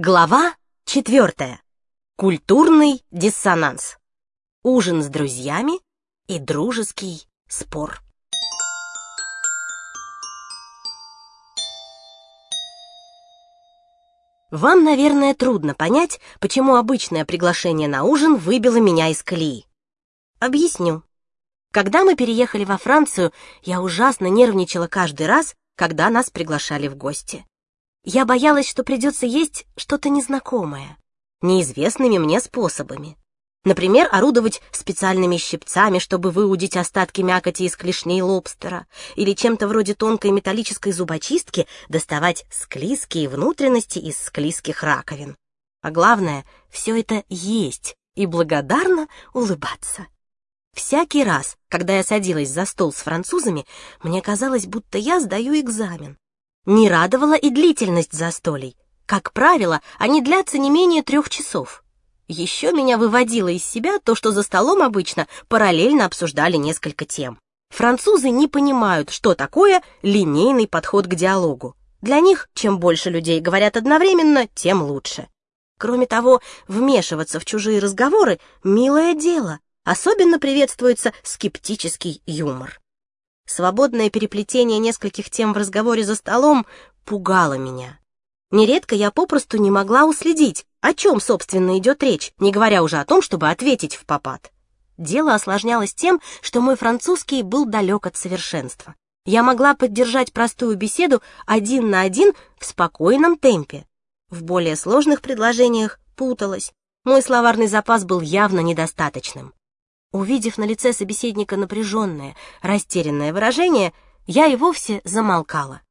Глава четвертая. Культурный диссонанс. Ужин с друзьями и дружеский спор. Вам, наверное, трудно понять, почему обычное приглашение на ужин выбило меня из колеи. Объясню. Когда мы переехали во Францию, я ужасно нервничала каждый раз, когда нас приглашали в гости. Я боялась, что придется есть что-то незнакомое, неизвестными мне способами. Например, орудовать специальными щипцами, чтобы выудить остатки мякоти из клешней лобстера, или чем-то вроде тонкой металлической зубочистки доставать склизкие внутренности из склизких раковин. А главное, все это есть и благодарно улыбаться. Всякий раз, когда я садилась за стол с французами, мне казалось, будто я сдаю экзамен. Не радовала и длительность застолий. Как правило, они длятся не менее трех часов. Еще меня выводило из себя то, что за столом обычно параллельно обсуждали несколько тем. Французы не понимают, что такое линейный подход к диалогу. Для них, чем больше людей говорят одновременно, тем лучше. Кроме того, вмешиваться в чужие разговоры — милое дело. Особенно приветствуется скептический юмор. Свободное переплетение нескольких тем в разговоре за столом пугало меня. Нередко я попросту не могла уследить, о чем, собственно, идет речь, не говоря уже о том, чтобы ответить в попад. Дело осложнялось тем, что мой французский был далек от совершенства. Я могла поддержать простую беседу один на один в спокойном темпе. В более сложных предложениях путалась. Мой словарный запас был явно недостаточным. Увидев на лице собеседника напряженное, растерянное выражение, я и вовсе замолкала.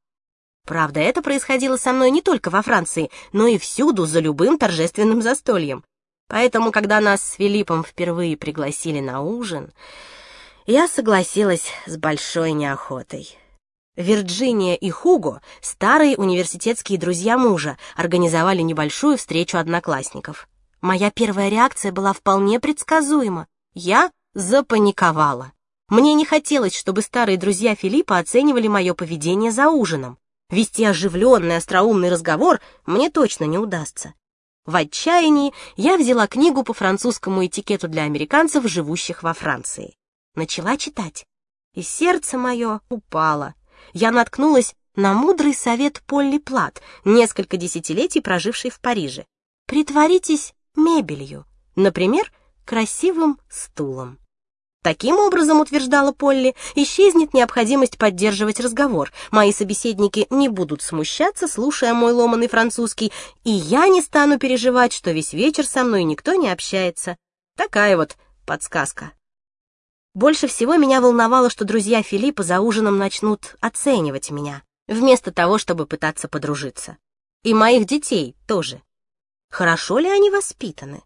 Правда, это происходило со мной не только во Франции, но и всюду за любым торжественным застольем. Поэтому, когда нас с Филиппом впервые пригласили на ужин, я согласилась с большой неохотой. Вирджиния и Хуго, старые университетские друзья мужа, организовали небольшую встречу одноклассников. Моя первая реакция была вполне предсказуема. Я запаниковала. Мне не хотелось, чтобы старые друзья Филиппа оценивали мое поведение за ужином. Вести оживленный, остроумный разговор мне точно не удастся. В отчаянии я взяла книгу по французскому этикету для американцев, живущих во Франции. Начала читать. И сердце мое упало. Я наткнулась на мудрый совет Полли Плат, несколько десятилетий прожившей в Париже. Притворитесь мебелью. Например, красивым стулом. Таким образом, утверждала Полли, исчезнет необходимость поддерживать разговор. Мои собеседники не будут смущаться, слушая мой ломаный французский, и я не стану переживать, что весь вечер со мной никто не общается. Такая вот подсказка. Больше всего меня волновало, что друзья Филиппа за ужином начнут оценивать меня, вместо того, чтобы пытаться подружиться. И моих детей тоже. Хорошо ли они воспитаны?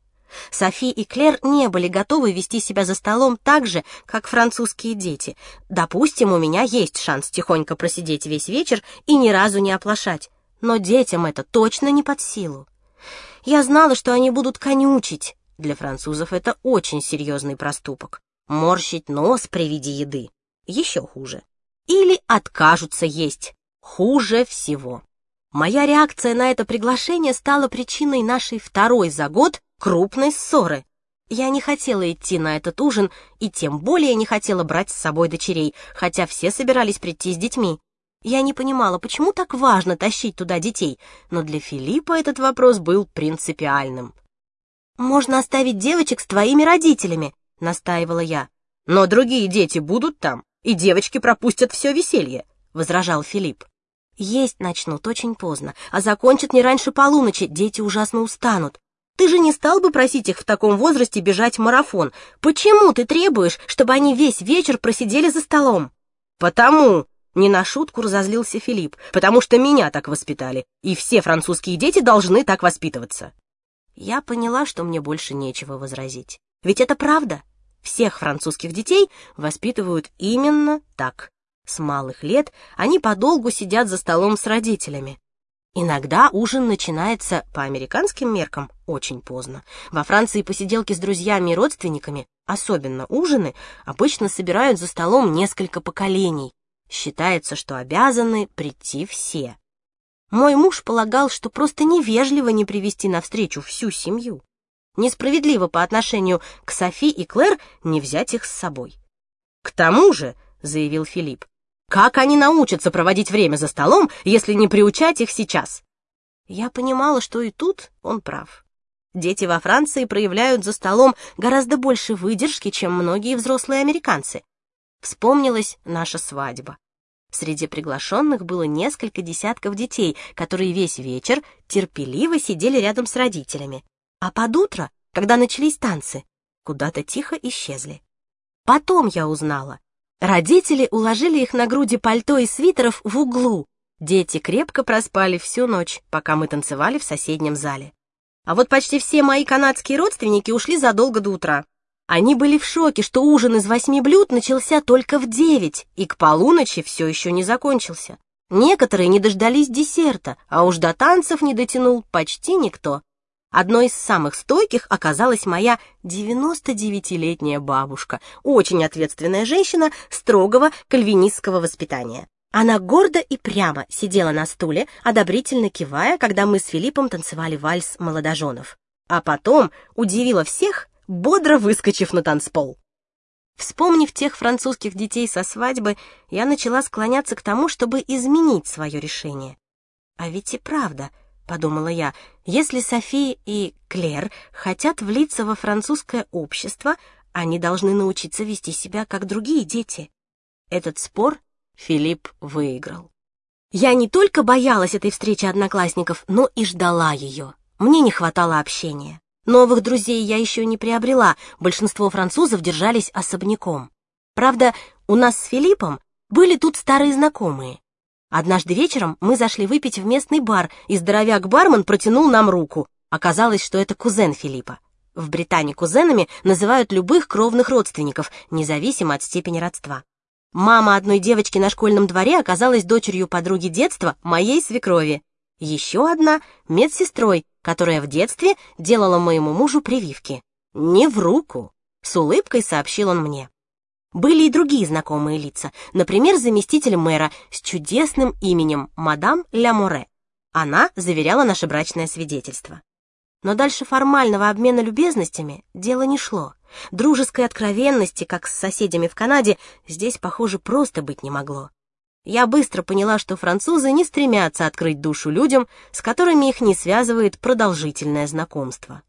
Софи и Клер не были готовы вести себя за столом так же, как французские дети. Допустим, у меня есть шанс тихонько просидеть весь вечер и ни разу не оплошать, но детям это точно не под силу. Я знала, что они будут конючить. Для французов это очень серьезный проступок. Морщить нос при виде еды. Еще хуже. Или откажутся есть. Хуже всего. Моя реакция на это приглашение стала причиной нашей второй за год крупной ссоры. Я не хотела идти на этот ужин и тем более не хотела брать с собой дочерей, хотя все собирались прийти с детьми. Я не понимала, почему так важно тащить туда детей, но для Филиппа этот вопрос был принципиальным. «Можно оставить девочек с твоими родителями», — настаивала я. «Но другие дети будут там, и девочки пропустят все веселье», — возражал Филипп. «Есть начнут очень поздно, а закончат не раньше полуночи, дети ужасно устанут. Ты же не стал бы просить их в таком возрасте бежать марафон. Почему ты требуешь, чтобы они весь вечер просидели за столом? Потому, не на шутку разозлился Филипп, потому что меня так воспитали, и все французские дети должны так воспитываться. Я поняла, что мне больше нечего возразить. Ведь это правда. Всех французских детей воспитывают именно так. С малых лет они подолгу сидят за столом с родителями. Иногда ужин начинается по американским меркам очень поздно. Во Франции посиделки с друзьями и родственниками, особенно ужины, обычно собирают за столом несколько поколений. Считается, что обязаны прийти все. Мой муж полагал, что просто невежливо не привести навстречу всю семью. Несправедливо по отношению к Софи и Клэр не взять их с собой. «К тому же», — заявил Филипп, «как они научатся проводить время за столом, если не приучать их сейчас?» Я понимала, что и тут он прав. Дети во Франции проявляют за столом гораздо больше выдержки, чем многие взрослые американцы. Вспомнилась наша свадьба. Среди приглашенных было несколько десятков детей, которые весь вечер терпеливо сидели рядом с родителями. А под утро, когда начались танцы, куда-то тихо исчезли. Потом я узнала. Родители уложили их на груди пальто и свитеров в углу. Дети крепко проспали всю ночь, пока мы танцевали в соседнем зале. А вот почти все мои канадские родственники ушли задолго до утра. Они были в шоке, что ужин из восьми блюд начался только в девять, и к полуночи все еще не закончился. Некоторые не дождались десерта, а уж до танцев не дотянул почти никто. Одной из самых стойких оказалась моя 99-летняя бабушка, очень ответственная женщина строгого кальвинистского воспитания. Она гордо и прямо сидела на стуле, одобрительно кивая, когда мы с Филиппом танцевали вальс молодоженов. А потом удивила всех, бодро выскочив на танцпол. Вспомнив тех французских детей со свадьбы, я начала склоняться к тому, чтобы изменить свое решение. А ведь и правда, подумала я, если София и Клер хотят влиться во французское общество, они должны научиться вести себя как другие дети. Этот спор Филипп выиграл. Я не только боялась этой встречи одноклассников, но и ждала ее. Мне не хватало общения. Новых друзей я еще не приобрела, большинство французов держались особняком. Правда, у нас с Филиппом были тут старые знакомые. Однажды вечером мы зашли выпить в местный бар, и здоровяк-бармен протянул нам руку. Оказалось, что это кузен Филиппа. В Британии кузенами называют любых кровных родственников, независимо от степени родства. Мама одной девочки на школьном дворе оказалась дочерью подруги детства моей свекрови. Еще одна — медсестрой, которая в детстве делала моему мужу прививки. Не в руку, с улыбкой сообщил он мне. Были и другие знакомые лица, например, заместитель мэра с чудесным именем мадам Ля Море. Она заверяла наше брачное свидетельство. Но дальше формального обмена любезностями дело не шло. Дружеской откровенности, как с соседями в Канаде, здесь, похоже, просто быть не могло. Я быстро поняла, что французы не стремятся открыть душу людям, с которыми их не связывает продолжительное знакомство.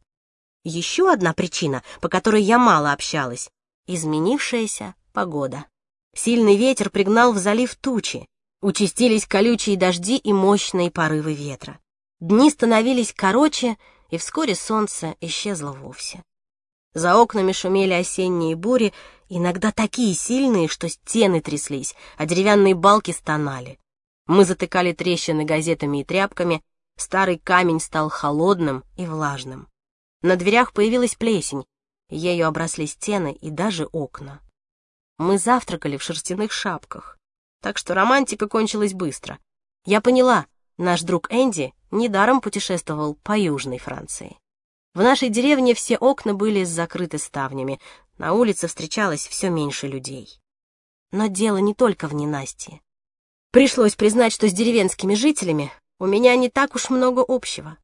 Еще одна причина, по которой я мало общалась — изменившаяся погода. Сильный ветер пригнал в залив тучи, участились колючие дожди и мощные порывы ветра. Дни становились короче, и вскоре солнце исчезло вовсе. За окнами шумели осенние бури, иногда такие сильные, что стены тряслись, а деревянные балки стонали. Мы затыкали трещины газетами и тряпками, старый камень стал холодным и влажным. На дверях появилась плесень, ею обросли стены и даже окна. Мы завтракали в шерстяных шапках, так что романтика кончилась быстро. Я поняла, наш друг Энди недаром путешествовал по Южной Франции. В нашей деревне все окна были закрыты ставнями, на улице встречалось все меньше людей. Но дело не только в ненастье. Пришлось признать, что с деревенскими жителями у меня не так уж много общего.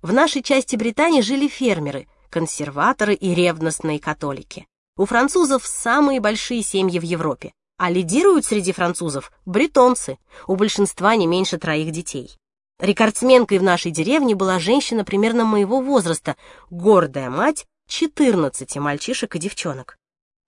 В нашей части Британии жили фермеры, консерваторы и ревностные католики. У французов самые большие семьи в Европе, а лидируют среди французов бретонцы, у большинства не меньше троих детей. Рекордсменкой в нашей деревне была женщина примерно моего возраста, гордая мать 14 мальчишек и девчонок.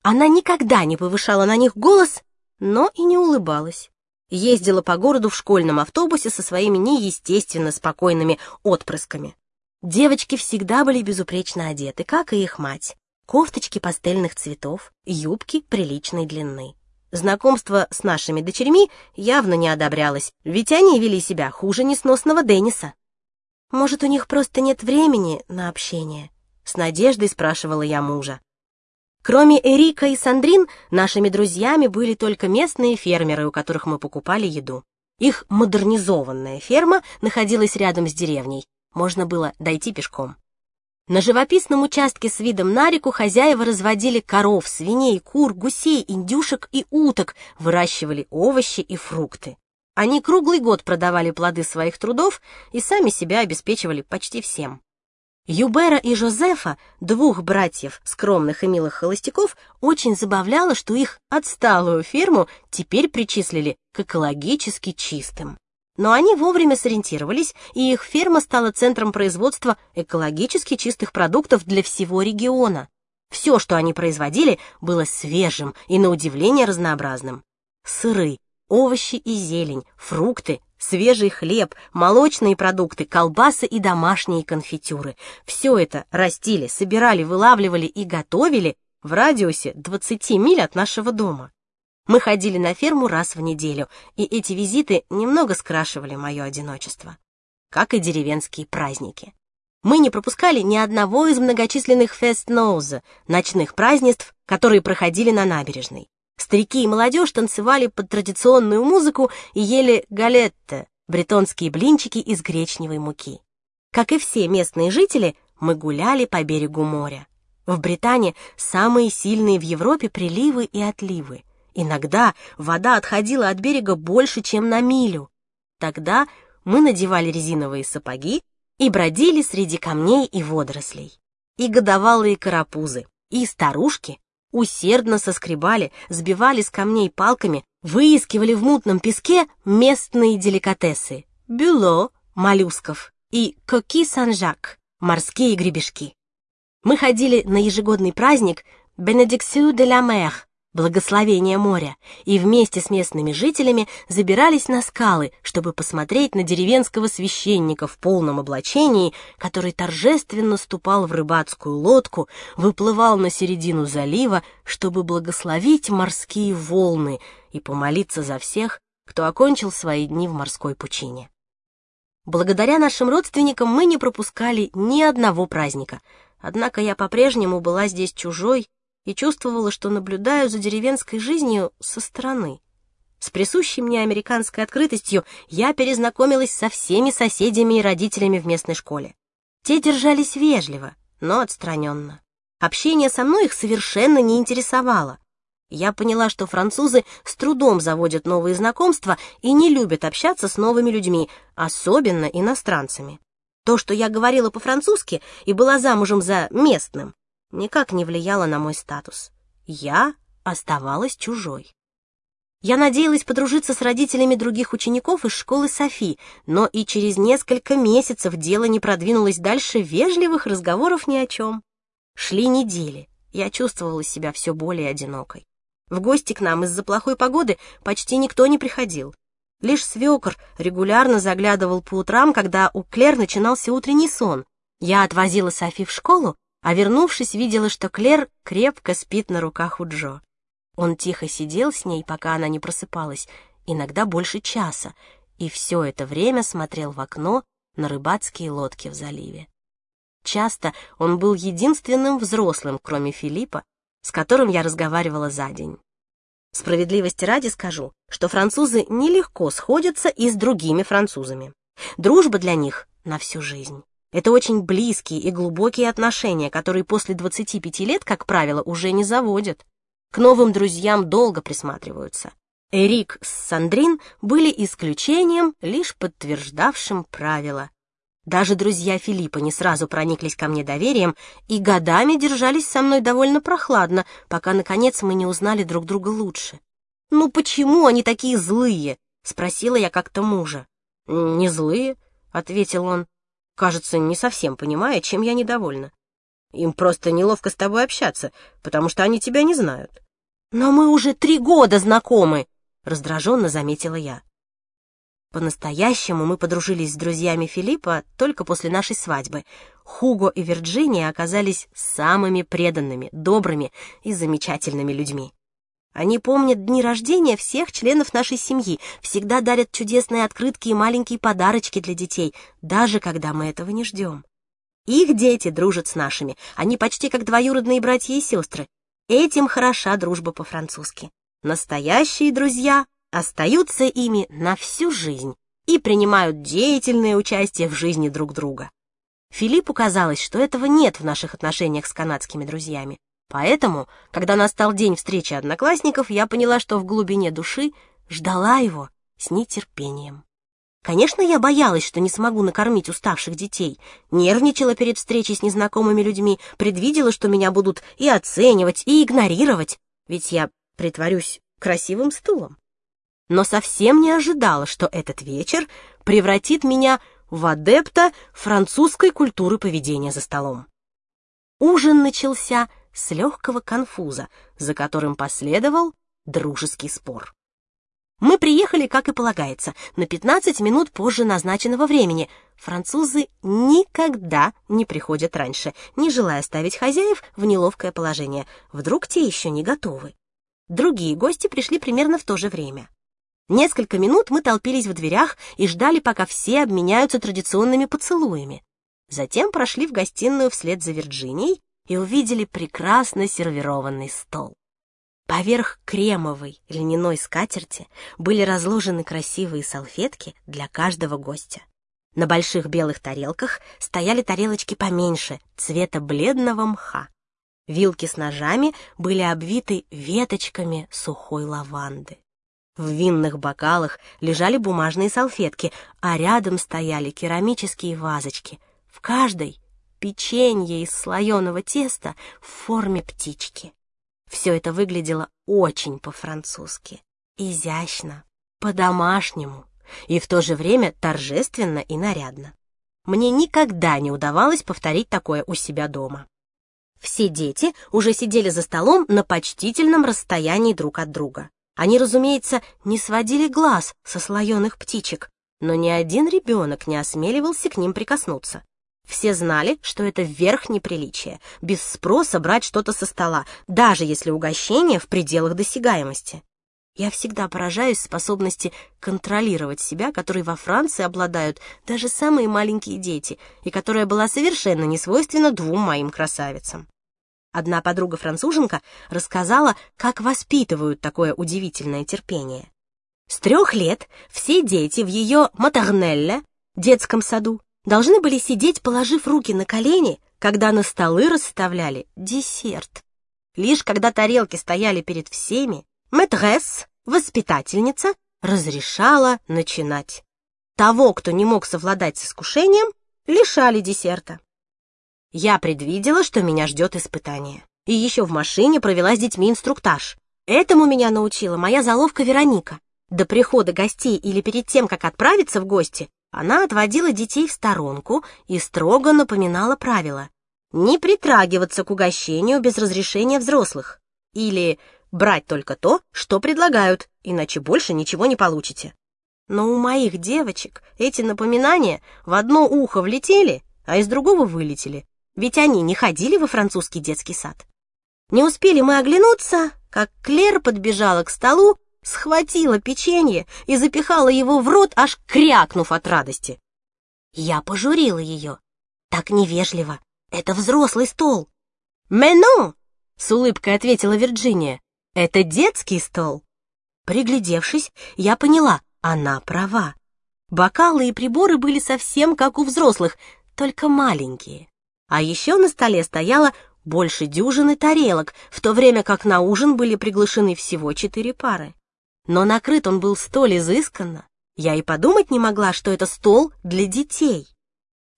Она никогда не повышала на них голос, но и не улыбалась. Ездила по городу в школьном автобусе со своими неестественно спокойными отпрысками. Девочки всегда были безупречно одеты, как и их мать. Кофточки пастельных цветов, юбки приличной длины. Знакомство с нашими дочерьми явно не одобрялось, ведь они вели себя хуже несносного Денниса. «Может, у них просто нет времени на общение?» — с надеждой спрашивала я мужа. Кроме Эрика и Сандрин, нашими друзьями были только местные фермеры, у которых мы покупали еду. Их модернизованная ферма находилась рядом с деревней. Можно было дойти пешком. На живописном участке с видом на реку хозяева разводили коров, свиней, кур, гусей, индюшек и уток, выращивали овощи и фрукты. Они круглый год продавали плоды своих трудов и сами себя обеспечивали почти всем. Юбера и Жозефа, двух братьев, скромных и милых холостяков, очень забавляло, что их отсталую ферму теперь причислили к экологически чистым. Но они вовремя сориентировались, и их ферма стала центром производства экологически чистых продуктов для всего региона. Все, что они производили, было свежим и, на удивление, разнообразным. Сыры, овощи и зелень, фрукты, свежий хлеб, молочные продукты, колбасы и домашние конфитюры. Все это растили, собирали, вылавливали и готовили в радиусе 20 миль от нашего дома. Мы ходили на ферму раз в неделю, и эти визиты немного скрашивали мое одиночество. Как и деревенские праздники. Мы не пропускали ни одного из многочисленных фест-ноуза, ночных празднеств, которые проходили на набережной. Старики и молодежь танцевали под традиционную музыку и ели галетте, бретонские блинчики из гречневой муки. Как и все местные жители, мы гуляли по берегу моря. В Британии самые сильные в Европе приливы и отливы. Иногда вода отходила от берега больше, чем на милю. Тогда мы надевали резиновые сапоги и бродили среди камней и водорослей. И годовалые карапузы, и старушки усердно соскребали, сбивали с камней палками, выискивали в мутном песке местные деликатесы — бюло, моллюсков и коки сан-жак, морские гребешки. Мы ходили на ежегодный праздник Бенедиксю де ла Мэр, благословение моря, и вместе с местными жителями забирались на скалы, чтобы посмотреть на деревенского священника в полном облачении, который торжественно ступал в рыбацкую лодку, выплывал на середину залива, чтобы благословить морские волны и помолиться за всех, кто окончил свои дни в морской пучине. Благодаря нашим родственникам мы не пропускали ни одного праздника, однако я по-прежнему была здесь чужой и чувствовала, что наблюдаю за деревенской жизнью со стороны. С присущей мне американской открытостью я перезнакомилась со всеми соседями и родителями в местной школе. Те держались вежливо, но отстраненно. Общение со мной их совершенно не интересовало. Я поняла, что французы с трудом заводят новые знакомства и не любят общаться с новыми людьми, особенно иностранцами. То, что я говорила по-французски и была замужем за местным, никак не влияло на мой статус. Я оставалась чужой. Я надеялась подружиться с родителями других учеников из школы Софи, но и через несколько месяцев дело не продвинулось дальше вежливых разговоров ни о чем. Шли недели, я чувствовала себя все более одинокой. В гости к нам из-за плохой погоды почти никто не приходил. Лишь свекор регулярно заглядывал по утрам, когда у Клер начинался утренний сон. Я отвозила Софи в школу, а вернувшись, видела, что Клер крепко спит на руках у Джо. Он тихо сидел с ней, пока она не просыпалась, иногда больше часа, и все это время смотрел в окно на рыбацкие лодки в заливе. Часто он был единственным взрослым, кроме Филиппа, с которым я разговаривала за день. Справедливости ради скажу, что французы нелегко сходятся и с другими французами. Дружба для них на всю жизнь. Это очень близкие и глубокие отношения, которые после 25 лет, как правило, уже не заводят. К новым друзьям долго присматриваются. Эрик с Сандрин были исключением, лишь подтверждавшим правило. Даже друзья Филиппа не сразу прониклись ко мне доверием и годами держались со мной довольно прохладно, пока, наконец, мы не узнали друг друга лучше. «Ну почему они такие злые?» — спросила я как-то мужа. «Не злые», — ответил он кажется, не совсем понимая, чем я недовольна. Им просто неловко с тобой общаться, потому что они тебя не знают. Но мы уже три года знакомы, раздраженно заметила я. По-настоящему мы подружились с друзьями Филиппа только после нашей свадьбы. Хуго и Вирджиния оказались самыми преданными, добрыми и замечательными людьми. Они помнят дни рождения всех членов нашей семьи, всегда дарят чудесные открытки и маленькие подарочки для детей, даже когда мы этого не ждем. Их дети дружат с нашими, они почти как двоюродные братья и сестры. Этим хороша дружба по-французски. Настоящие друзья остаются ими на всю жизнь и принимают деятельное участие в жизни друг друга. Филиппу казалось, что этого нет в наших отношениях с канадскими друзьями. Поэтому, когда настал день встречи одноклассников, я поняла, что в глубине души ждала его с нетерпением. Конечно, я боялась, что не смогу накормить уставших детей, нервничала перед встречей с незнакомыми людьми, предвидела, что меня будут и оценивать, и игнорировать, ведь я притворюсь красивым стулом. Но совсем не ожидала, что этот вечер превратит меня в адепта французской культуры поведения за столом. Ужин начался с легкого конфуза, за которым последовал дружеский спор. Мы приехали, как и полагается, на 15 минут позже назначенного времени. Французы никогда не приходят раньше, не желая ставить хозяев в неловкое положение. Вдруг те еще не готовы. Другие гости пришли примерно в то же время. Несколько минут мы толпились в дверях и ждали, пока все обменяются традиционными поцелуями. Затем прошли в гостиную вслед за Вирджинией и увидели прекрасно сервированный стол. Поверх кремовой льняной скатерти были разложены красивые салфетки для каждого гостя. На больших белых тарелках стояли тарелочки поменьше, цвета бледного мха. Вилки с ножами были обвиты веточками сухой лаванды. В винных бокалах лежали бумажные салфетки, а рядом стояли керамические вазочки. В каждой печенье из слоеного теста в форме птички. Все это выглядело очень по-французски, изящно, по-домашнему и в то же время торжественно и нарядно. Мне никогда не удавалось повторить такое у себя дома. Все дети уже сидели за столом на почтительном расстоянии друг от друга. Они, разумеется, не сводили глаз со слоеных птичек, но ни один ребенок не осмеливался к ним прикоснуться. Все знали, что это верх неприличия, без спроса брать что-то со стола, даже если угощение в пределах досягаемости. Я всегда поражаюсь способности контролировать себя, которой во Франции обладают даже самые маленькие дети, и которая была совершенно не свойственна двум моим красавицам. Одна подруга-француженка рассказала, как воспитывают такое удивительное терпение. С трех лет все дети в ее матернелле, детском саду, должны были сидеть, положив руки на колени, когда на столы расставляли десерт. Лишь когда тарелки стояли перед всеми, мэтресс, воспитательница, разрешала начинать. Того, кто не мог совладать с искушением, лишали десерта. Я предвидела, что меня ждет испытание. И еще в машине провела с детьми инструктаж. Этому меня научила моя заловка Вероника. До прихода гостей или перед тем, как отправиться в гости, она отводила детей в сторонку и строго напоминала правила не притрагиваться к угощению без разрешения взрослых или брать только то, что предлагают, иначе больше ничего не получите. Но у моих девочек эти напоминания в одно ухо влетели, а из другого вылетели, ведь они не ходили во французский детский сад. Не успели мы оглянуться, как Клер подбежала к столу схватила печенье и запихала его в рот, аж крякнув от радости. Я пожурила ее. Так невежливо. Это взрослый стол. «Мену!» — с улыбкой ответила Вирджиния. «Это детский стол». Приглядевшись, я поняла, она права. Бокалы и приборы были совсем как у взрослых, только маленькие. А еще на столе стояло больше дюжины тарелок, в то время как на ужин были приглашены всего четыре пары но накрыт он был столь изысканно, я и подумать не могла, что это стол для детей.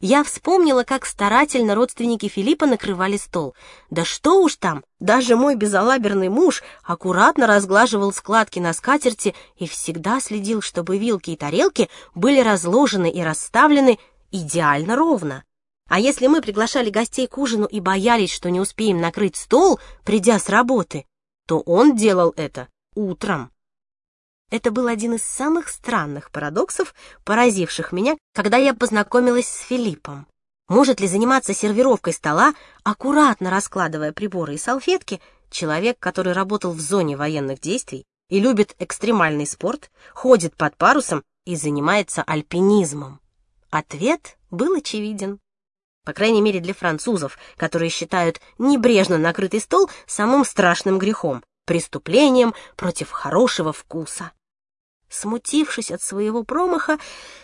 Я вспомнила, как старательно родственники Филиппа накрывали стол. Да что уж там, даже мой безалаберный муж аккуратно разглаживал складки на скатерти и всегда следил, чтобы вилки и тарелки были разложены и расставлены идеально ровно. А если мы приглашали гостей к ужину и боялись, что не успеем накрыть стол, придя с работы, то он делал это утром. Это был один из самых странных парадоксов, поразивших меня, когда я познакомилась с Филиппом. Может ли заниматься сервировкой стола, аккуратно раскладывая приборы и салфетки, человек, который работал в зоне военных действий и любит экстремальный спорт, ходит под парусом и занимается альпинизмом? Ответ был очевиден. По крайней мере для французов, которые считают небрежно накрытый стол самым страшным грехом, преступлением против хорошего вкуса. Смутившись от своего промаха,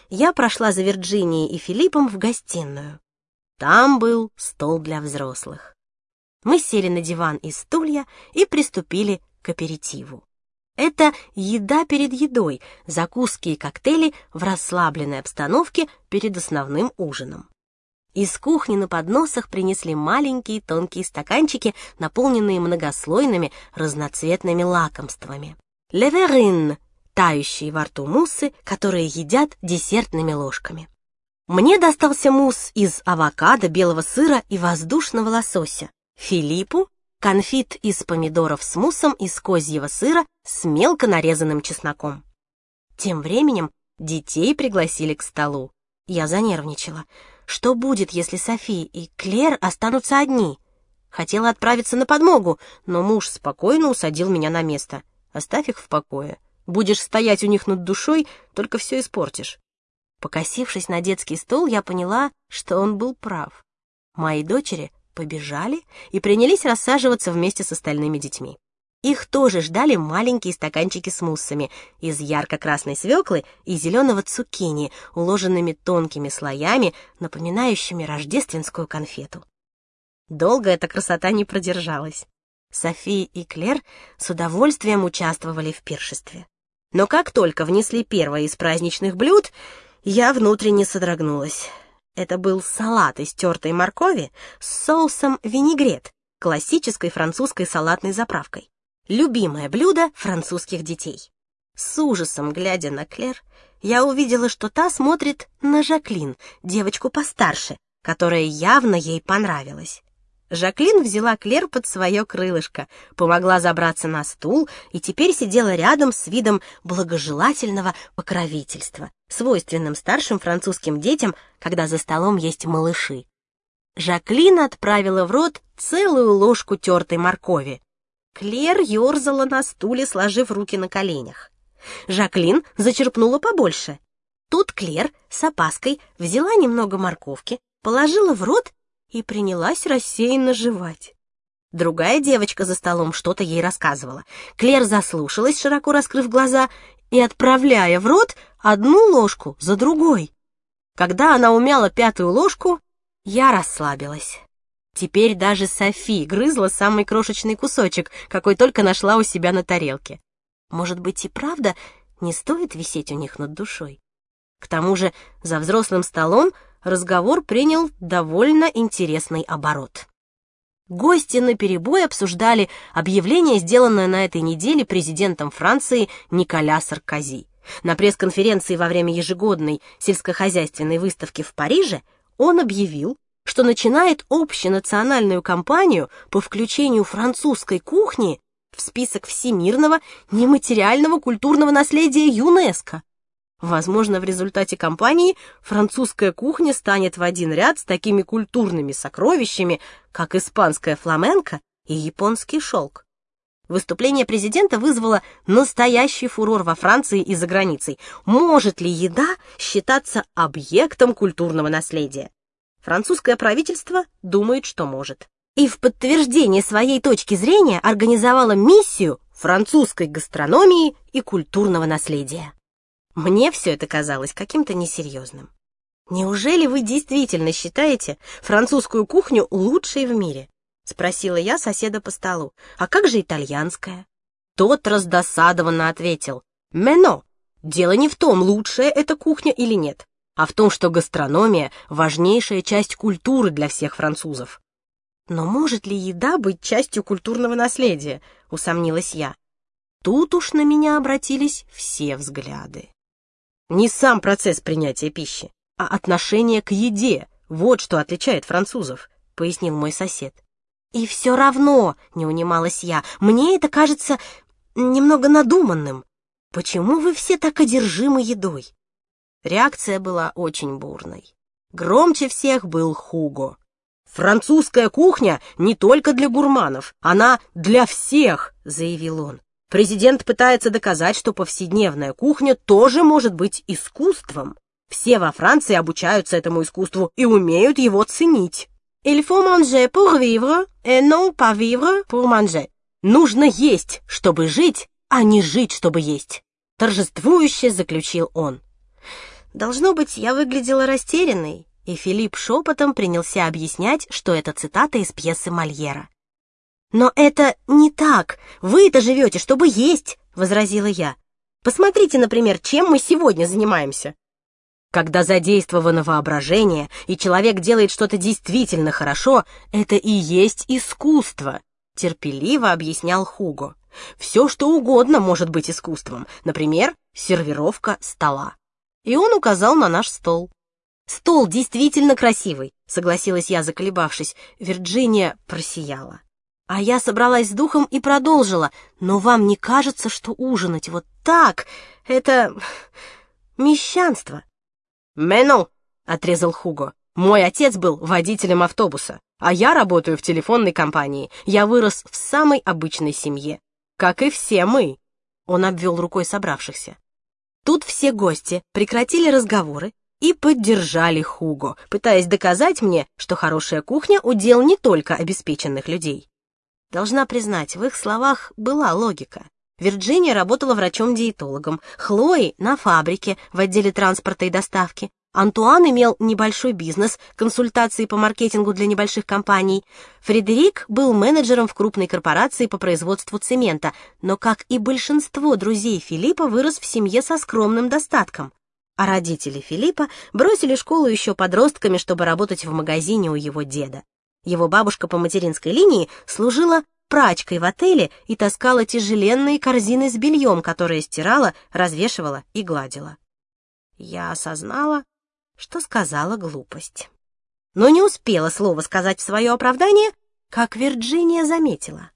я прошла за Вирджинией и Филиппом в гостиную. Там был стол для взрослых. Мы сели на диван и стулья и приступили к аперитиву. Это еда перед едой, закуски и коктейли в расслабленной обстановке перед основным ужином. Из кухни на подносах принесли маленькие тонкие стаканчики, наполненные многослойными разноцветными лакомствами. Леверин — тающие во рту муссы, которые едят десертными ложками. Мне достался мусс из авокадо, белого сыра и воздушного лосося. Филиппу конфит из помидоров с муссом из козьего сыра с мелко нарезанным чесноком. Тем временем детей пригласили к столу. Я занервничала. Что будет, если Софи и Клер останутся одни? Хотела отправиться на подмогу, но муж спокойно усадил меня на место. Оставь их в покое. Будешь стоять у них над душой, только все испортишь. Покосившись на детский стол, я поняла, что он был прав. Мои дочери побежали и принялись рассаживаться вместе с остальными детьми. Их тоже ждали маленькие стаканчики с муссами из ярко-красной свеклы и зеленого цукини, уложенными тонкими слоями, напоминающими рождественскую конфету. Долго эта красота не продержалась. Софи и Клер с удовольствием участвовали в пиршестве. Но как только внесли первое из праздничных блюд, я внутренне содрогнулась. Это был салат из тертой моркови с соусом винегрет, классической французской салатной заправкой. Любимое блюдо французских детей. С ужасом глядя на Клер, я увидела, что та смотрит на Жаклин, девочку постарше, которая явно ей понравилась. Жаклин взяла Клер под свое крылышко, помогла забраться на стул и теперь сидела рядом с видом благожелательного покровительства, свойственным старшим французским детям, когда за столом есть малыши. Жаклин отправила в рот целую ложку тертой моркови. Клер ерзала на стуле, сложив руки на коленях. Жаклин зачерпнула побольше. Тут Клер с опаской взяла немного морковки, положила в рот и принялась рассеянно жевать. Другая девочка за столом что-то ей рассказывала. Клер заслушалась, широко раскрыв глаза, и отправляя в рот одну ложку за другой. Когда она умяла пятую ложку, я расслабилась. Теперь даже Софи грызла самый крошечный кусочек, какой только нашла у себя на тарелке. Может быть и правда не стоит висеть у них над душой? К тому же за взрослым столом разговор принял довольно интересный оборот. Гости наперебой обсуждали объявление, сделанное на этой неделе президентом Франции Николя Саркози. На пресс-конференции во время ежегодной сельскохозяйственной выставки в Париже он объявил, что начинает общенациональную кампанию по включению французской кухни в список всемирного нематериального культурного наследия ЮНЕСКО. Возможно, в результате кампании французская кухня станет в один ряд с такими культурными сокровищами, как испанская фламенко и японский шелк. Выступление президента вызвало настоящий фурор во Франции и за границей. Может ли еда считаться объектом культурного наследия? Французское правительство думает, что может. И в подтверждение своей точки зрения организовало миссию французской гастрономии и культурного наследия. Мне все это казалось каким-то несерьезным. «Неужели вы действительно считаете французскую кухню лучшей в мире?» — спросила я соседа по столу. «А как же итальянская?» Тот раздосадованно ответил. «Мено! Дело не в том, лучшая эта кухня или нет, а в том, что гастрономия — важнейшая часть культуры для всех французов». «Но может ли еда быть частью культурного наследия?» — усомнилась я. Тут уж на меня обратились все взгляды. Не сам процесс принятия пищи, а отношение к еде. Вот что отличает французов, пояснил мой сосед. И все равно, не унималась я, мне это кажется немного надуманным. Почему вы все так одержимы едой? Реакция была очень бурной. Громче всех был Хуго. «Французская кухня не только для гурманов, она для всех», — заявил он. Президент пытается доказать, что повседневная кухня тоже может быть искусством. Все во Франции обучаются этому искусству и умеют его ценить. Il faut manger pour vivre et non pas vivre pour manger. Нужно есть, чтобы жить, а не жить, чтобы есть. Торжествующе заключил он. Должно быть, я выглядела растерянной, и Филипп шепотом принялся объяснять, что это цитата из пьесы Мольера. «Но это не так! Вы-то живете, чтобы есть!» — возразила я. «Посмотрите, например, чем мы сегодня занимаемся». Когда задействовано воображение, и человек делает что-то действительно хорошо, это и есть искусство, терпеливо объяснял Хуго. Все, что угодно может быть искусством, например, сервировка стола. И он указал на наш стол. «Стол действительно красивый», — согласилась я, заколебавшись. Вирджиния просияла. А я собралась с духом и продолжила. «Но вам не кажется, что ужинать вот так — это... мещанство?» «Мэну!» — отрезал Хуго. «Мой отец был водителем автобуса, а я работаю в телефонной компании. Я вырос в самой обычной семье. Как и все мы!» Он обвел рукой собравшихся. Тут все гости прекратили разговоры и поддержали Хуго, пытаясь доказать мне, что хорошая кухня — удел не только обеспеченных людей. Должна признать, в их словах была логика. Вирджиния работала врачом-диетологом, Хлои — на фабрике в отделе транспорта и доставки, Антуан имел небольшой бизнес, консультации по маркетингу для небольших компаний. Фредерик был менеджером в крупной корпорации по производству цемента, но, как и большинство друзей Филиппа, вырос в семье со скромным достатком. А родители Филиппа бросили школу еще подростками, чтобы работать в магазине у его деда. Его бабушка по материнской линии служила прачкой в отеле и таскала тяжеленные корзины с бельем, которые стирала, развешивала и гладила. Я осознала, что сказала глупость. Но не успела слово сказать в свое оправдание, как Вирджиния заметила.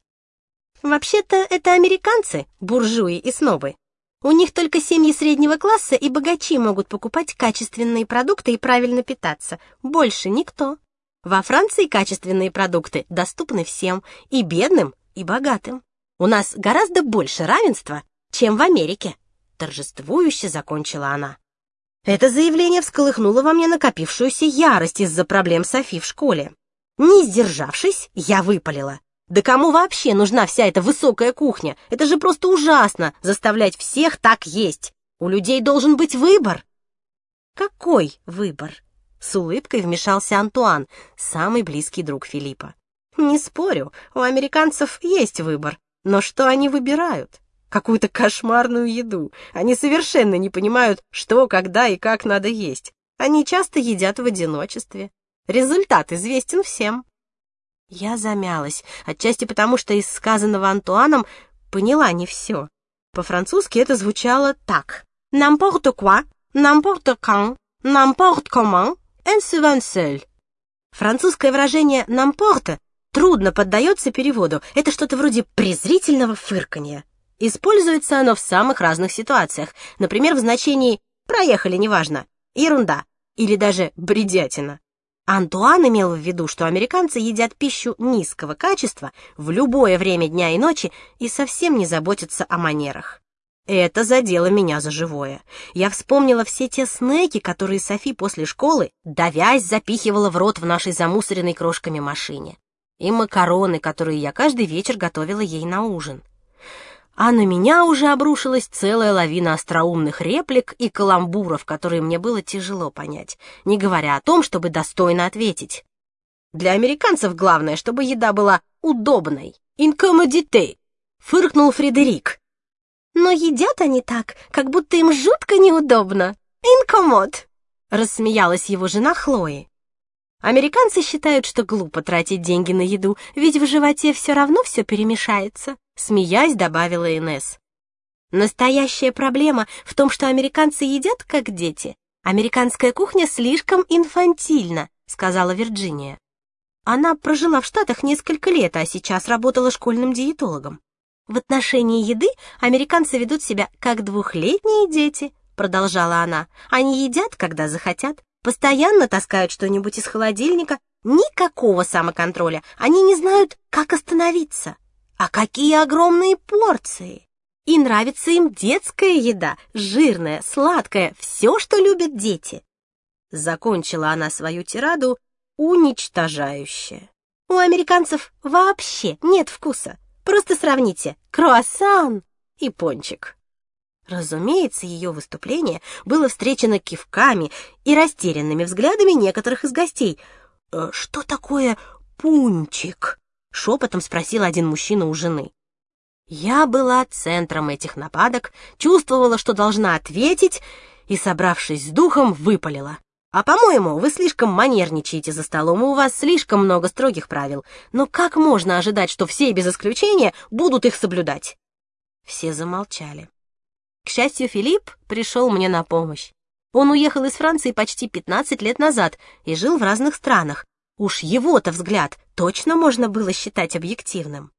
Вообще-то это американцы, буржуи и снобы. У них только семьи среднего класса и богачи могут покупать качественные продукты и правильно питаться. Больше никто. Во Франции качественные продукты доступны всем, и бедным, и богатым. У нас гораздо больше равенства, чем в Америке. Торжествующе закончила она. Это заявление всколыхнуло во мне накопившуюся ярость из-за проблем Софи в школе. Не сдержавшись, я выпалила. Да кому вообще нужна вся эта высокая кухня? Это же просто ужасно, заставлять всех так есть. У людей должен быть выбор. Какой выбор? С улыбкой вмешался Антуан, самый близкий друг Филиппа. Не спорю, у американцев есть выбор, но что они выбирают? какую-то кошмарную еду. Они совершенно не понимают, что, когда и как надо есть. Они часто едят в одиночестве. Результат известен всем. Я замялась, отчасти потому, что из сказанного Антуаном поняла не все. По-французски это звучало так. «N'importe quoi, n'importe quand, n'importe comment, seul». Французское выражение «n'importe» трудно поддается переводу. Это что-то вроде презрительного фырканья. Используется оно в самых разных ситуациях, например, в значении «проехали, неважно», «ерунда» или даже «бредятина». Антуан имел в виду, что американцы едят пищу низкого качества в любое время дня и ночи и совсем не заботятся о манерах. Это задело меня за живое. Я вспомнила все те снеки, которые Софи после школы, давясь, запихивала в рот в нашей замусоренной крошками машине. И макароны, которые я каждый вечер готовила ей на ужин а на меня уже обрушилась целая лавина остроумных реплик и каламбуров, которые мне было тяжело понять, не говоря о том, чтобы достойно ответить. Для американцев главное, чтобы еда была удобной. «Инкомодите!» — фыркнул Фредерик. «Но едят они так, как будто им жутко неудобно. Инкомод!» — рассмеялась его жена Хлои. Американцы считают, что глупо тратить деньги на еду, ведь в животе все равно все перемешается. Смеясь, добавила Инес. Настоящая проблема в том, что американцы едят как дети. Американская кухня слишком инфантильна, сказала Вирджиния. Она прожила в Штатах несколько лет, а сейчас работала школьным диетологом. В отношении еды американцы ведут себя как двухлетние дети, продолжала она. Они едят, когда захотят, постоянно таскают что-нибудь из холодильника, никакого самоконтроля, они не знают, как остановиться. А какие огромные порции! И нравится им детская еда, жирная, сладкая, все, что любят дети. Закончила она свою тираду уничтожающе. У американцев вообще нет вкуса. Просто сравните круассан и пончик. Разумеется, ее выступление было встречено кивками и растерянными взглядами некоторых из гостей. «Э, «Что такое пунчик?» — шепотом спросил один мужчина у жены. Я была центром этих нападок, чувствовала, что должна ответить, и, собравшись с духом, выпалила. А по-моему, вы слишком манерничаете за столом, и у вас слишком много строгих правил. Но как можно ожидать, что все без исключения будут их соблюдать? Все замолчали. К счастью, Филипп пришел мне на помощь. Он уехал из Франции почти 15 лет назад и жил в разных странах. Уж его-то взгляд точно можно было считать объективным.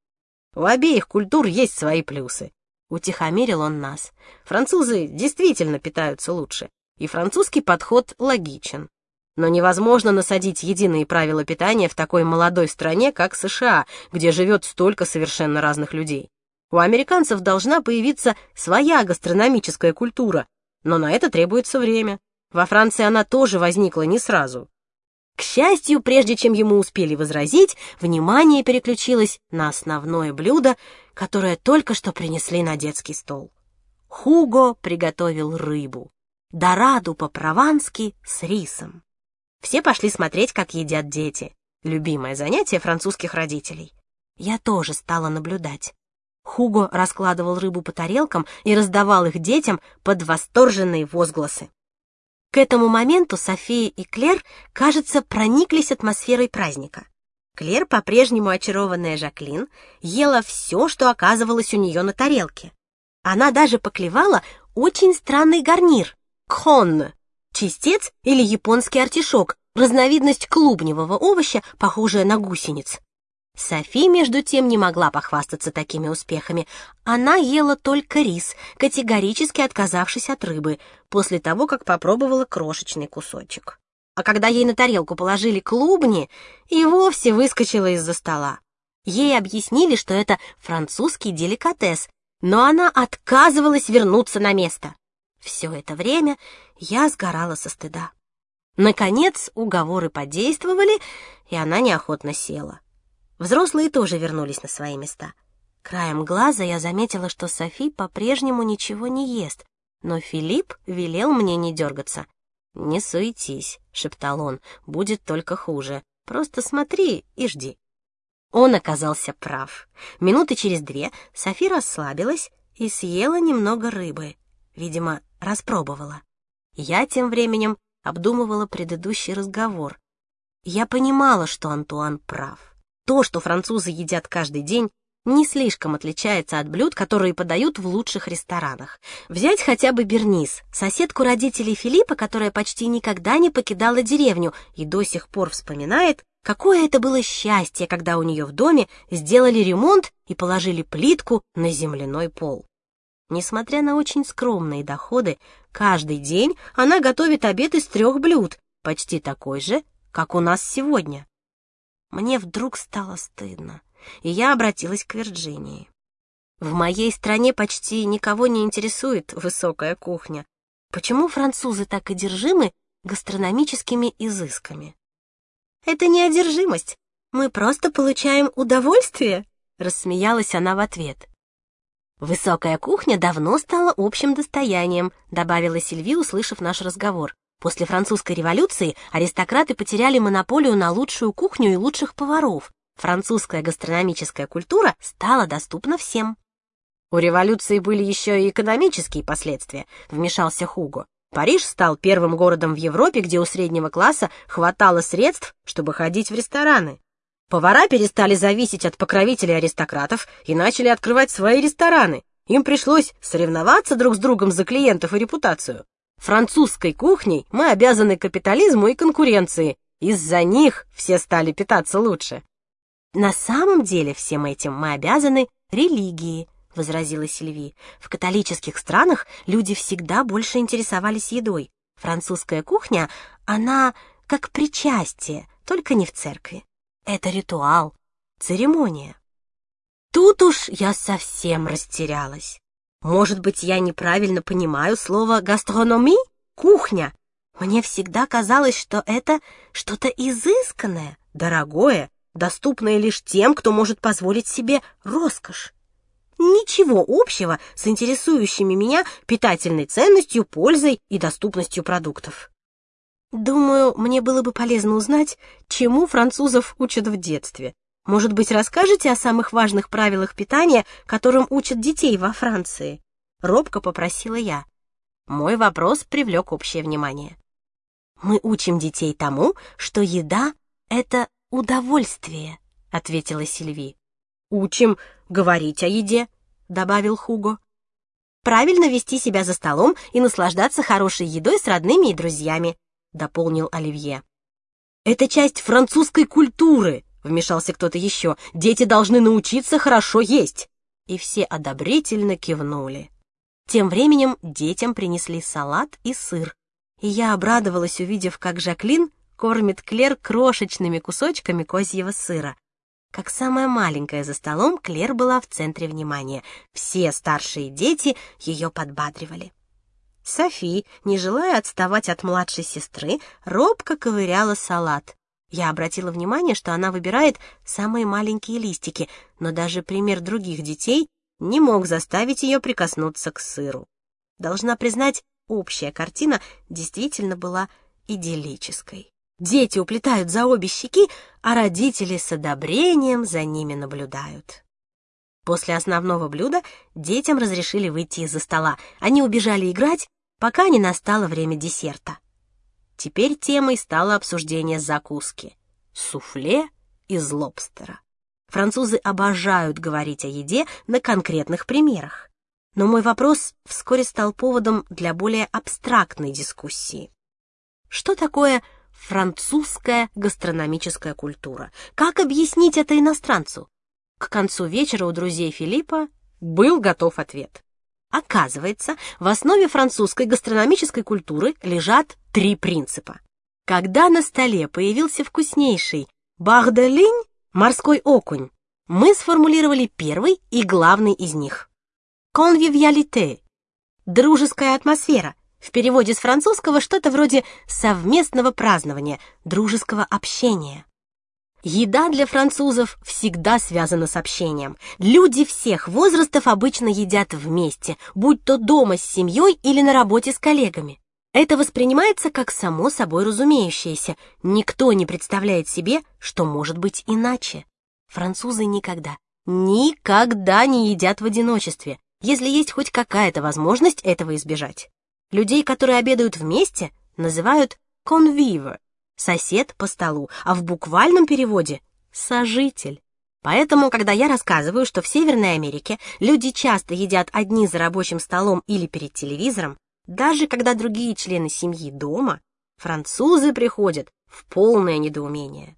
У обеих культур есть свои плюсы. Утихомирил он нас. Французы действительно питаются лучше и французский подход логичен. Но невозможно насадить единые правила питания в такой молодой стране, как США, где живет столько совершенно разных людей. У американцев должна появиться своя гастрономическая культура, но на это требуется время. Во Франции она тоже возникла не сразу. К счастью, прежде чем ему успели возразить, внимание переключилось на основное блюдо, которое только что принесли на детский стол. Хуго приготовил рыбу дораду по-провански с рисом. Все пошли смотреть, как едят дети. Любимое занятие французских родителей. Я тоже стала наблюдать. Хуго раскладывал рыбу по тарелкам и раздавал их детям под восторженные возгласы. К этому моменту София и Клер, кажется, прониклись атмосферой праздника. Клер, по-прежнему очарованная Жаклин, ела все, что оказывалось у нее на тарелке. Она даже поклевала очень странный гарнир, кхонн — чистец или японский артишок, разновидность клубневого овоща, похожая на гусениц. Софи, между тем, не могла похвастаться такими успехами. Она ела только рис, категорически отказавшись от рыбы, после того, как попробовала крошечный кусочек. А когда ей на тарелку положили клубни, и вовсе выскочила из-за стола. Ей объяснили, что это французский деликатес, но она отказывалась вернуться на место. Все это время я сгорала со стыда. Наконец уговоры подействовали, и она неохотно села. Взрослые тоже вернулись на свои места. Краем глаза я заметила, что Софи по-прежнему ничего не ест, но Филипп велел мне не дергаться. «Не суетись», — шептал он, — «будет только хуже. Просто смотри и жди». Он оказался прав. Минуты через две Софи расслабилась и съела немного рыбы. Видимо, распробовала. Я тем временем обдумывала предыдущий разговор. Я понимала, что Антуан прав. То, что французы едят каждый день, не слишком отличается от блюд, которые подают в лучших ресторанах. Взять хотя бы Бернис, соседку родителей Филиппа, которая почти никогда не покидала деревню и до сих пор вспоминает, какое это было счастье, когда у нее в доме сделали ремонт и положили плитку на земляной пол. Несмотря на очень скромные доходы, каждый день она готовит обед из трех блюд, почти такой же, как у нас сегодня. Мне вдруг стало стыдно, и я обратилась к Вирджинии. В моей стране почти никого не интересует высокая кухня. Почему французы так одержимы гастрономическими изысками? Это не одержимость, мы просто получаем удовольствие, рассмеялась она в ответ. «Высокая кухня давно стала общим достоянием», добавила Сильви, услышав наш разговор. После французской революции аристократы потеряли монополию на лучшую кухню и лучших поваров. Французская гастрономическая культура стала доступна всем. У революции были еще и экономические последствия, вмешался Хуго. Париж стал первым городом в Европе, где у среднего класса хватало средств, чтобы ходить в рестораны. Повара перестали зависеть от покровителей аристократов и начали открывать свои рестораны. Им пришлось соревноваться друг с другом за клиентов и репутацию. Французской кухней мы обязаны капитализму и конкуренции. Из-за них все стали питаться лучше. На самом деле всем этим мы обязаны религии, возразила Сильви. В католических странах люди всегда больше интересовались едой. Французская кухня, она как причастие, только не в церкви. Это ритуал, церемония. Тут уж я совсем растерялась. Может быть, я неправильно понимаю слово «гастрономи» — «кухня». Мне всегда казалось, что это что-то изысканное, дорогое, доступное лишь тем, кто может позволить себе роскошь. Ничего общего с интересующими меня питательной ценностью, пользой и доступностью продуктов. Думаю, мне было бы полезно узнать, чему французов учат в детстве. Может быть, расскажете о самых важных правилах питания, которым учат детей во Франции? Робко попросила я. Мой вопрос привлек общее внимание. Мы учим детей тому, что еда — это удовольствие, ответила Сильви. Учим говорить о еде, добавил Хуго. Правильно вести себя за столом и наслаждаться хорошей едой с родными и друзьями, дополнил Оливье. Это часть французской культуры, вмешался кто-то еще. Дети должны научиться хорошо есть. И все одобрительно кивнули. Тем временем детям принесли салат и сыр, и я обрадовалась, увидев, как Жаклин кормит Клер крошечными кусочками козьего сыра. Как самая маленькая за столом, Клер была в центре внимания. Все старшие дети ее подбадривали. Софи, не желая отставать от младшей сестры, робко ковыряла салат. Я обратила внимание, что она выбирает самые маленькие листики, но даже пример других детей не мог заставить ее прикоснуться к сыру. Должна признать, общая картина действительно была идиллической. Дети уплетают за обе щеки, а родители с одобрением за ними наблюдают. После основного блюда детям разрешили выйти из-за стола. Они убежали играть, пока не настало время десерта. Теперь темой стало обсуждение закуски — суфле из лобстера. Французы обожают говорить о еде на конкретных примерах. Но мой вопрос вскоре стал поводом для более абстрактной дискуссии. Что такое французская гастрономическая культура? Как объяснить это иностранцу? К концу вечера у друзей Филиппа был готов ответ. Оказывается, в основе французской гастрономической культуры лежат три принципа. Когда на столе появился вкуснейший бахделинь, морской окунь, мы сформулировали первый и главный из них. Convivialité – дружеская атмосфера, в переводе с французского что-то вроде совместного празднования, дружеского общения. Еда для французов всегда связана с общением. Люди всех возрастов обычно едят вместе, будь то дома с семьей или на работе с коллегами. Это воспринимается как само собой разумеющееся. Никто не представляет себе, что может быть иначе. Французы никогда, никогда не едят в одиночестве, если есть хоть какая-то возможность этого избежать. Людей, которые обедают вместе, называют convive, сосед по столу, а в буквальном переводе — сожитель. Поэтому, когда я рассказываю, что в Северной Америке люди часто едят одни за рабочим столом или перед телевизором, даже когда другие члены семьи дома, французы приходят в полное недоумение.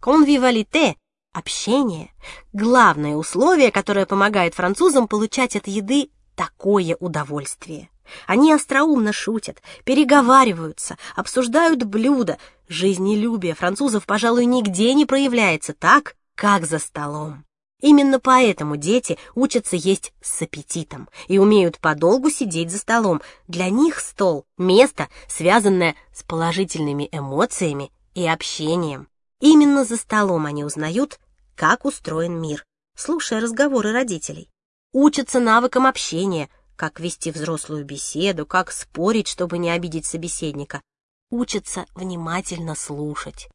Конвивалите — общение — главное условие, которое помогает французам получать от еды такое удовольствие. Они остроумно шутят, переговариваются, обсуждают блюда. Жизнелюбие французов, пожалуй, нигде не проявляется так, как за столом. Именно поэтому дети учатся есть с аппетитом и умеют подолгу сидеть за столом. Для них стол — место, связанное с положительными эмоциями и общением. Именно за столом они узнают, как устроен мир, слушая разговоры родителей. Учатся навыкам общения — как вести взрослую беседу, как спорить, чтобы не обидеть собеседника. Учатся внимательно слушать.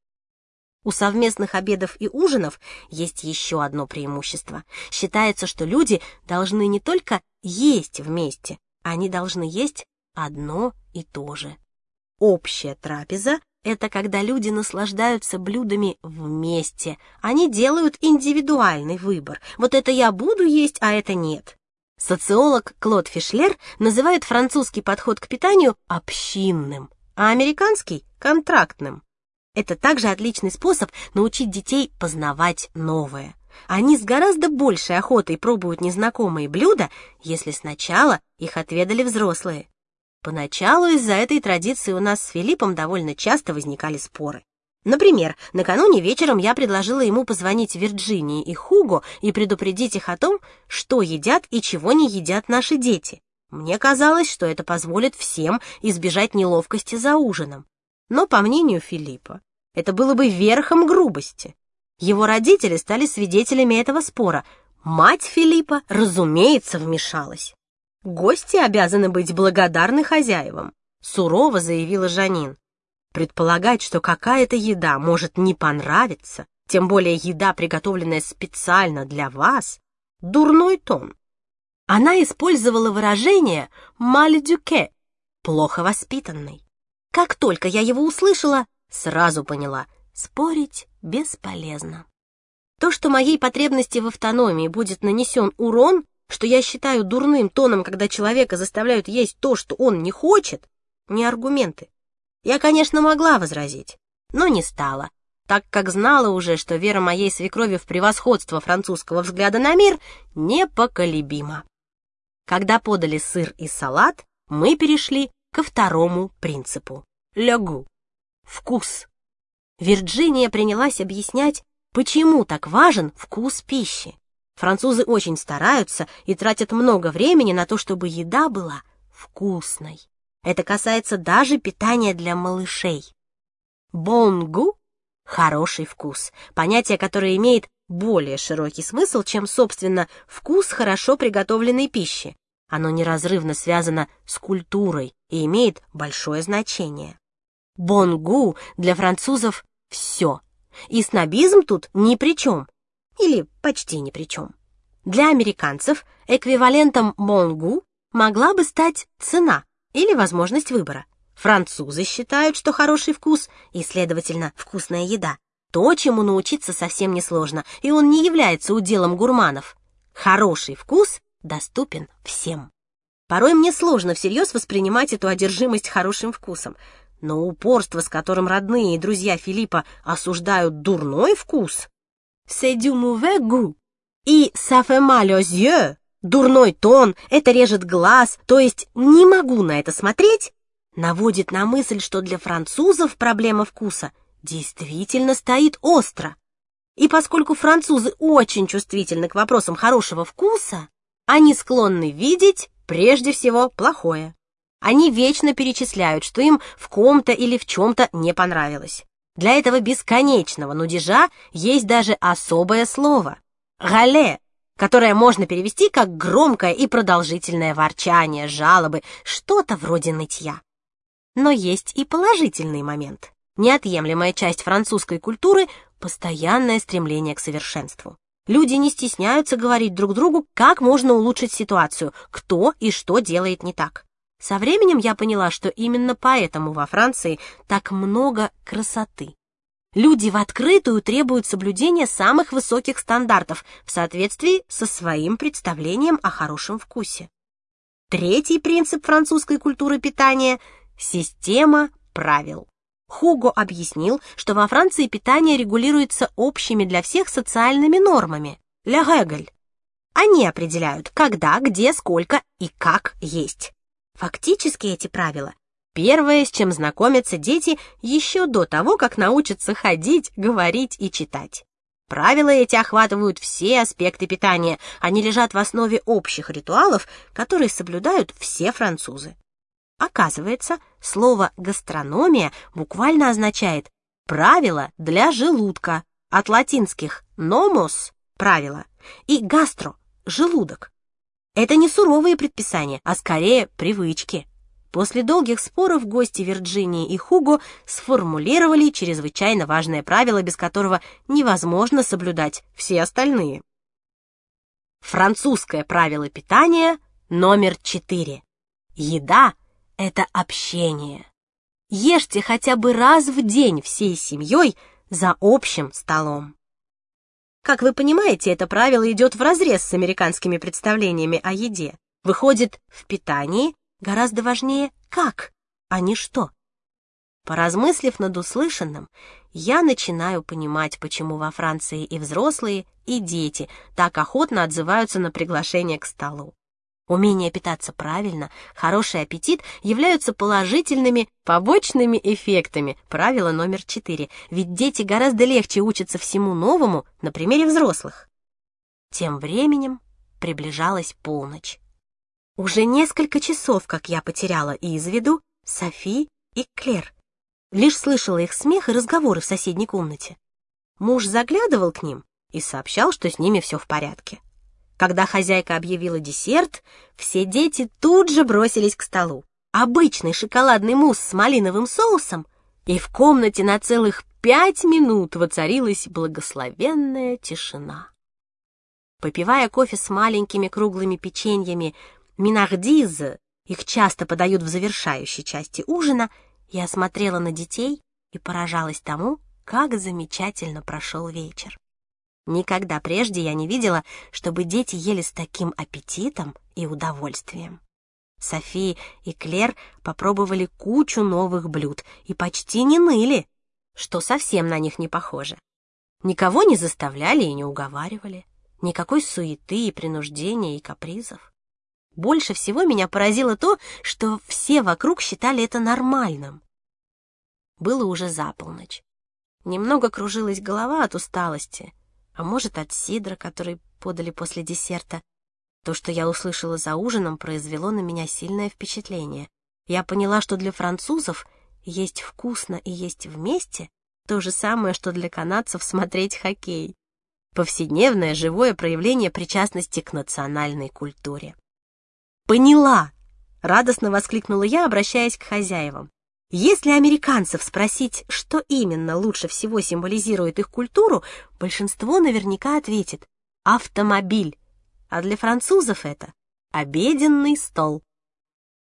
У совместных обедов и ужинов есть еще одно преимущество. Считается, что люди должны не только есть вместе, они должны есть одно и то же. Общая трапеза — это когда люди наслаждаются блюдами вместе. Они делают индивидуальный выбор. Вот это я буду есть, а это нет. Социолог Клод Фишлер называет французский подход к питанию общинным, а американский — контрактным. Это также отличный способ научить детей познавать новое. Они с гораздо большей охотой пробуют незнакомые блюда, если сначала их отведали взрослые. Поначалу из-за этой традиции у нас с Филиппом довольно часто возникали споры. Например, накануне вечером я предложила ему позвонить Вирджинии и Хуго и предупредить их о том, что едят и чего не едят наши дети. Мне казалось, что это позволит всем избежать неловкости за ужином. Но, по мнению Филиппа, это было бы верхом грубости. Его родители стали свидетелями этого спора. Мать Филиппа, разумеется, вмешалась. Гости обязаны быть благодарны хозяевам, сурово заявила Жанин. Предполагать, что какая-то еда может не понравиться, тем более еда, приготовленная специально для вас, дурной тон. Она использовала выражение «мальдюке» — плохо воспитанный. Как только я его услышала, сразу поняла — спорить бесполезно. То, что моей потребности в автономии будет нанесен урон, что я считаю дурным тоном, когда человека заставляют есть то, что он не хочет, не аргументы. Я, конечно, могла возразить, но не стала, так как знала уже, что вера моей свекрови в превосходство французского взгляда на мир непоколебима. Когда подали сыр и салат, мы перешли ко второму принципу — лягу — вкус. Вирджиния принялась объяснять, почему так важен вкус пищи. Французы очень стараются и тратят много времени на то, чтобы еда была вкусной. Это касается даже питания для малышей. Бонгу — хороший вкус, понятие, которое имеет более широкий смысл, чем, собственно, вкус хорошо приготовленной пищи. Оно неразрывно связано с культурой и имеет большое значение. Бонгу для французов — все, и снобизм тут ни при чем, или почти ни при чем. Для американцев эквивалентом бонгу могла бы стать цена или возможность выбора. Французы считают, что хороший вкус и, следовательно, вкусная еда – то, чему научиться совсем несложно, и он не является уделом гурманов. Хороший вкус доступен всем. Порой мне сложно всерьез воспринимать эту одержимость хорошим вкусом, но упорство, с которым родные и друзья Филиппа осуждают дурной вкус, «c'est du mauvais goût» и «ça fait mal aux yeux», дурной тон, это режет глаз, то есть не могу на это смотреть, наводит на мысль, что для французов проблема вкуса действительно стоит остро. И поскольку французы очень чувствительны к вопросам хорошего вкуса, они склонны видеть прежде всего плохое. Они вечно перечисляют, что им в ком-то или в чем-то не понравилось. Для этого бесконечного нудежа есть даже особое слово — «гале», которое можно перевести как громкое и продолжительное ворчание, жалобы, что-то вроде нытья. Но есть и положительный момент. Неотъемлемая часть французской культуры — постоянное стремление к совершенству. Люди не стесняются говорить друг другу, как можно улучшить ситуацию, кто и что делает не так. Со временем я поняла, что именно поэтому во Франции так много красоты. Люди в открытую требуют соблюдения самых высоких стандартов в соответствии со своим представлением о хорошем вкусе. Третий принцип французской культуры питания – система правил. Хуго объяснил, что во Франции питание регулируется общими для всех социальными нормами – «la règle». Они определяют, когда, где, сколько и как есть. Фактически эти правила – первое, с чем знакомятся дети еще до того, как научатся ходить, говорить и читать. Правила эти охватывают все аспекты питания, они лежат в основе общих ритуалов, которые соблюдают все французы. Оказывается, слово «гастрономия» буквально означает «правило для желудка», от латинских «nomos» — «правило» и «gastro» — «желудок». Это не суровые предписания, а скорее привычки. После долгих споров гости Вирджинии и Хуго сформулировали чрезвычайно важное правило, без которого невозможно соблюдать все остальные. Французское правило питания номер четыре. Еда — это общение. Ешьте хотя бы раз в день всей семьей за общим столом. Как вы понимаете, это правило идет вразрез с американскими представлениями о еде. Выходит, в питании гораздо важнее как, а не что. Поразмыслив над услышанным, я начинаю понимать, почему во Франции и взрослые, и дети так охотно отзываются на приглашение к столу. Умение питаться правильно, хороший аппетит являются положительными побочными эффектами правила номер четыре, ведь дети гораздо легче учатся всему новому на примере взрослых. Тем временем приближалась полночь. Уже несколько часов, как я потеряла из виду Софи и Клер. Лишь слышала их смех и разговоры в соседней комнате. Муж заглядывал к ним и сообщал, что с ними все в порядке. Когда хозяйка объявила десерт, все дети тут же бросились к столу. Обычный шоколадный мусс с малиновым соусом, и в комнате на целых пять минут воцарилась благословенная тишина. Попивая кофе с маленькими круглыми печеньями минардизы, их часто подают в завершающей части ужина, я смотрела на детей и поражалась тому, как замечательно прошел вечер. Никогда прежде я не видела, чтобы дети ели с таким аппетитом и удовольствием. Софи и Клер попробовали кучу новых блюд и почти не ныли, что совсем на них не похоже. Никого не заставляли и не уговаривали. Никакой суеты и принуждения и капризов. Больше всего меня поразило то, что все вокруг считали это нормальным. Было уже за полночь. Немного кружилась голова от усталости, а может, от сидра, который подали после десерта. То, что я услышала за ужином, произвело на меня сильное впечатление. Я поняла, что для французов есть вкусно и есть вместе то же самое, что для канадцев смотреть хоккей. Повседневное живое проявление причастности к национальной культуре. «Поняла!» — радостно воскликнула я, обращаясь к хозяевам. Если американцев спросить, что именно лучше всего символизирует их культуру, большинство наверняка ответит «автомобиль», а для французов это «обеденный стол».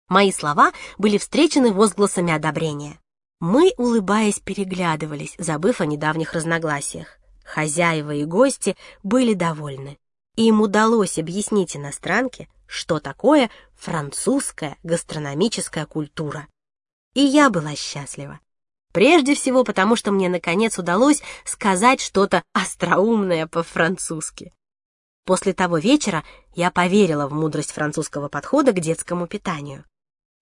Мои слова были встречены возгласами одобрения. Мы, улыбаясь, переглядывались, забыв о недавних разногласиях. Хозяева и гости были довольны. Им удалось объяснить иностранке, что такое французская гастрономическая культура. И я была счастлива. Прежде всего потому, что мне наконец удалось сказать что-то остроумное по-французски. После того вечера я поверила в мудрость французского подхода к детскому питанию.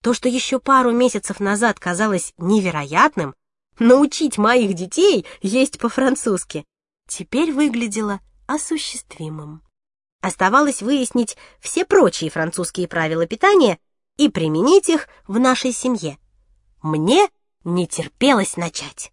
То, что еще пару месяцев назад казалось невероятным, научить моих детей есть по-французски, теперь выглядело осуществимым. Оставалось выяснить все прочие французские правила питания и применить их в нашей семье. Мне не терпелось начать.